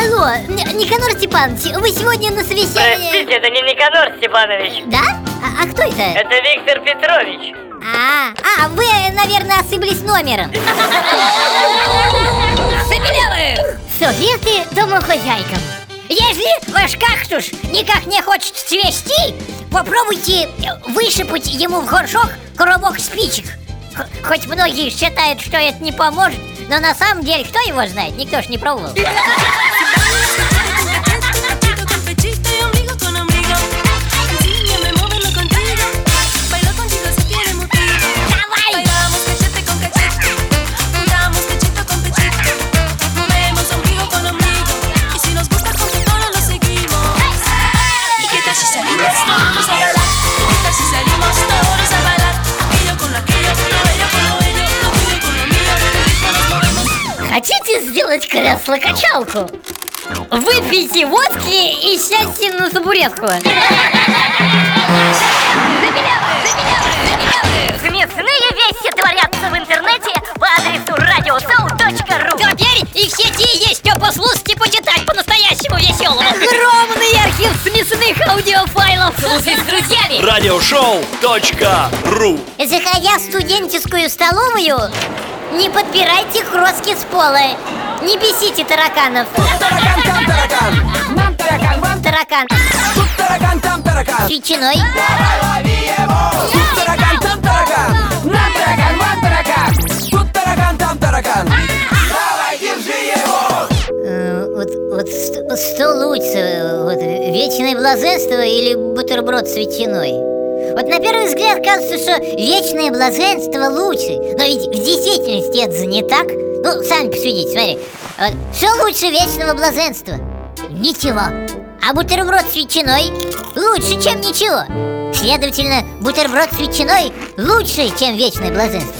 Никанор Степанович, вы сегодня на совещании... Простите, это не Никанор Степанович. Да? А, а кто это? Это Виктор Петрович. А, а, вы, наверное, ошиблись номером. Советы домохозяйкам. Если ваш кактус никак не хочет цвести, попробуйте высыпать ему в горшок коробок спичек. Х- Хоть многие считают, что это не поможет, но на самом деле кто его знает, никто ж не пробовал. Сделать кресло-качалку? Выпейте водки и сядьте на табуретку. Смешные вещи творятся в интернете по адресу radioshow.ru Теперь и в сети есть что послушать и почитать по-настоящему веселому. Огромный архив смешных аудиофайлов. Слушай с друзьями. Радиошоу.ру Заходя в студенческую столовую, не подпирайте кроски с пола. Не бесите тараканов. Таракан, там таракан, нам таракан, вам Таракан тут таракан, там таракан. ветчиной. Тут таракан, там таракан, нам таракан, вам таракан. Тут таракан, там таракан. Давай, держи его. Э, Вот, вот что лучше, вот, вечное блаженство или бутерброд с ветчиной? Вот на первый взгляд кажется, что вечное блаженство лучше. Но ведь в действительности это не так. Ну, сами посудите, смотри. Что лучше вечного блаженства? Ничего. А бутерброд с ветчиной лучше, чем ничего. Следовательно, бутерброд с ветчиной лучше, чем вечное блаженство